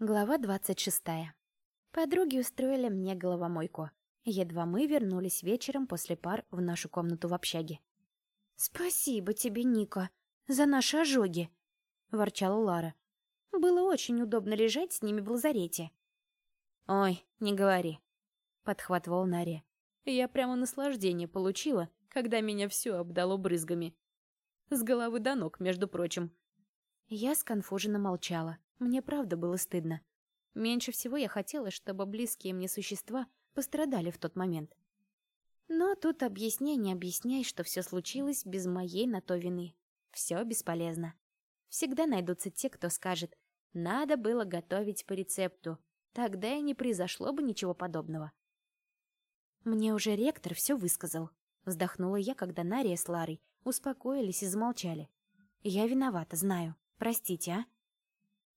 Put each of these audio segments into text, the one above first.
Глава 26. Подруги устроили мне головомойку. Едва мы вернулись вечером после пар в нашу комнату в общаге. «Спасибо тебе, Ника, за наши ожоги», — ворчала Лара. «Было очень удобно лежать с ними в лазарете». «Ой, не говори», — подхватывал Нария. «Я прямо наслаждение получила, когда меня все обдало брызгами. С головы до ног, между прочим». Я сконфуженно молчала. Мне правда было стыдно. Меньше всего я хотела, чтобы близкие мне существа пострадали в тот момент. Но тут объясняй, не объясняй, что все случилось без моей на то вины. Все бесполезно. Всегда найдутся те, кто скажет, надо было готовить по рецепту, тогда и не произошло бы ничего подобного. Мне уже ректор все высказал. Вздохнула я, когда Нария с Ларой успокоились и замолчали. Я виновата, знаю. Простите, а?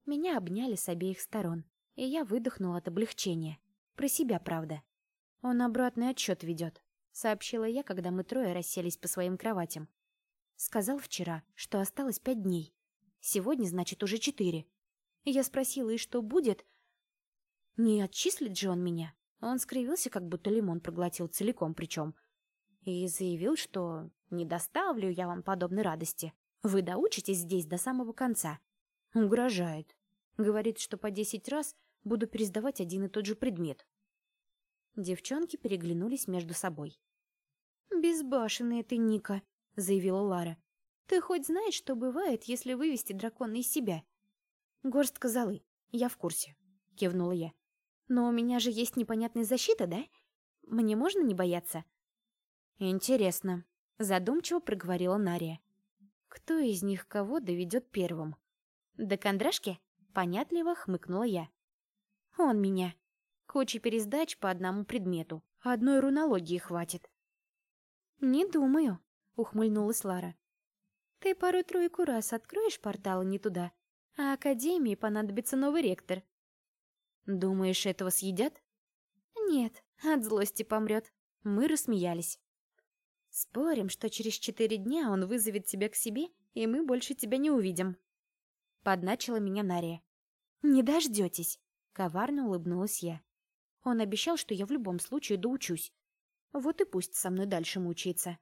Меня обняли с обеих сторон, и я выдохнула от облегчения. Про себя, правда. Он обратный отчет ведет, сообщила я, когда мы трое расселись по своим кроватям. Сказал вчера, что осталось пять дней. Сегодня, значит, уже четыре. Я спросила, и что будет? Не отчислит же он меня. Он скривился, как будто лимон проглотил целиком причем. И заявил, что не доставлю я вам подобной радости. Вы доучитесь здесь до самого конца. Угрожает. Говорит, что по десять раз буду пересдавать один и тот же предмет. Девчонки переглянулись между собой. «Безбашенная ты, Ника», — заявила Лара. «Ты хоть знаешь, что бывает, если вывести дракона из себя?» «Горстка золы. Я в курсе», — кивнула я. «Но у меня же есть непонятная защита, да? Мне можно не бояться?» «Интересно», — задумчиво проговорила Нария. «Кто из них кого доведет первым?» «До кондрашки?» — понятливо хмыкнула я. «Он меня. Куча пересдач по одному предмету. Одной рунологии хватит». «Не думаю», — ухмыльнулась Лара. «Ты пару-тройку раз откроешь порталы не туда, а Академии понадобится новый ректор». «Думаешь, этого съедят?» «Нет, от злости помрет». Мы рассмеялись. «Спорим, что через четыре дня он вызовет тебя к себе, и мы больше тебя не увидим», Подначила меня Нария. «Не дождетесь!» — коварно улыбнулась я. Он обещал, что я в любом случае доучусь. Вот и пусть со мной дальше мучается.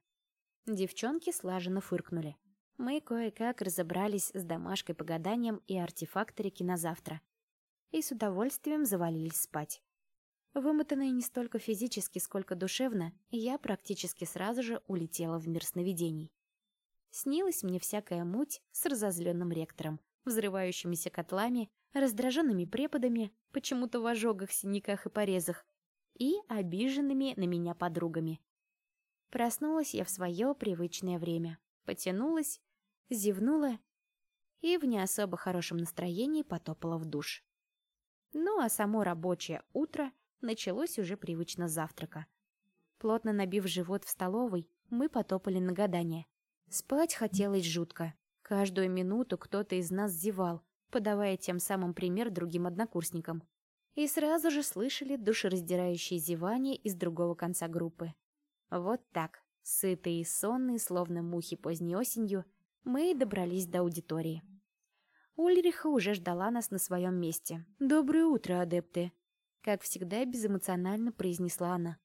Девчонки слаженно фыркнули. Мы кое-как разобрались с домашкой по гаданиям и артефакторики на завтра. И с удовольствием завалились спать. Вымотанная не столько физически, сколько душевно, я практически сразу же улетела в мир сновидений. Снилась мне всякая муть с разозленным ректором, взрывающимися котлами, раздраженными преподами, почему-то в ожогах, синяках и порезах, и обиженными на меня подругами. Проснулась я в свое привычное время, потянулась, зевнула и в не особо хорошем настроении потопала в душ. Ну а само рабочее утро началось уже привычно с завтрака. Плотно набив живот в столовой, мы потопали на гадание. Спать хотелось жутко, Каждую минуту кто-то из нас зевал, подавая тем самым пример другим однокурсникам. И сразу же слышали душераздирающие зевания из другого конца группы. Вот так, сытые и сонные, словно мухи поздней осенью, мы добрались до аудитории. Ульриха уже ждала нас на своем месте. «Доброе утро, адепты!» Как всегда, безэмоционально произнесла она.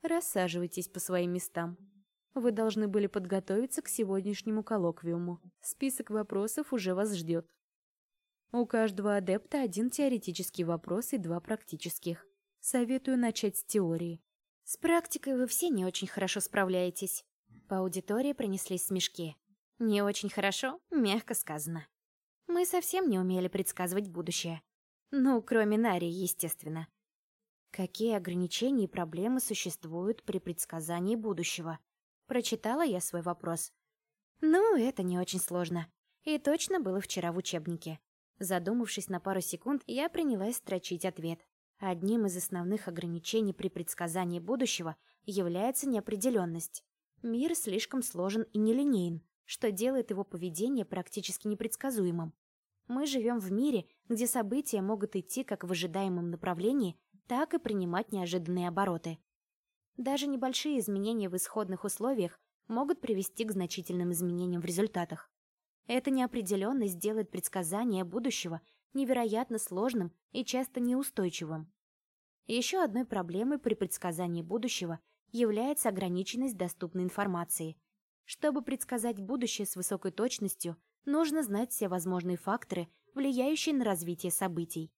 «Рассаживайтесь по своим местам». Вы должны были подготовиться к сегодняшнему коллоквиуму. Список вопросов уже вас ждет. У каждого адепта один теоретический вопрос и два практических. Советую начать с теории. С практикой вы все не очень хорошо справляетесь. По аудитории принеслись смешки. Не очень хорошо, мягко сказано. Мы совсем не умели предсказывать будущее. Ну, кроме Нари, естественно. Какие ограничения и проблемы существуют при предсказании будущего? Прочитала я свой вопрос. Ну, это не очень сложно. И точно было вчера в учебнике. Задумавшись на пару секунд, я принялась строчить ответ. Одним из основных ограничений при предсказании будущего является неопределенность. Мир слишком сложен и нелинеен, что делает его поведение практически непредсказуемым. Мы живем в мире, где события могут идти как в ожидаемом направлении, так и принимать неожиданные обороты. Даже небольшие изменения в исходных условиях могут привести к значительным изменениям в результатах. Эта неопределенность делает предсказание будущего невероятно сложным и часто неустойчивым. Еще одной проблемой при предсказании будущего является ограниченность доступной информации. Чтобы предсказать будущее с высокой точностью, нужно знать все возможные факторы, влияющие на развитие событий.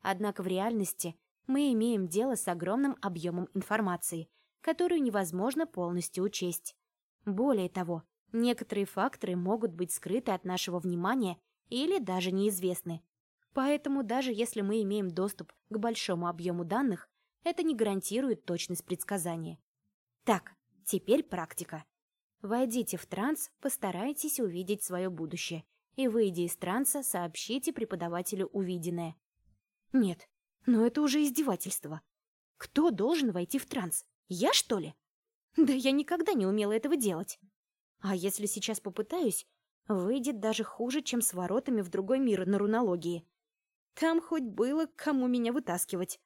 Однако в реальности мы имеем дело с огромным объемом информации, которую невозможно полностью учесть. Более того, некоторые факторы могут быть скрыты от нашего внимания или даже неизвестны. Поэтому даже если мы имеем доступ к большому объему данных, это не гарантирует точность предсказания. Так, теперь практика. Войдите в транс, постарайтесь увидеть свое будущее. И, выйдя из транса, сообщите преподавателю увиденное. Нет, но это уже издевательство. Кто должен войти в транс? Я, что ли? Да я никогда не умела этого делать. А если сейчас попытаюсь, выйдет даже хуже, чем с воротами в другой мир на рунологии. Там хоть было кому меня вытаскивать.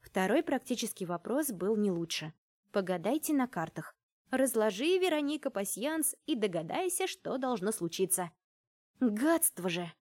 Второй практический вопрос был не лучше. Погадайте на картах. Разложи, Вероника, пасьянс и догадайся, что должно случиться. Гадство же!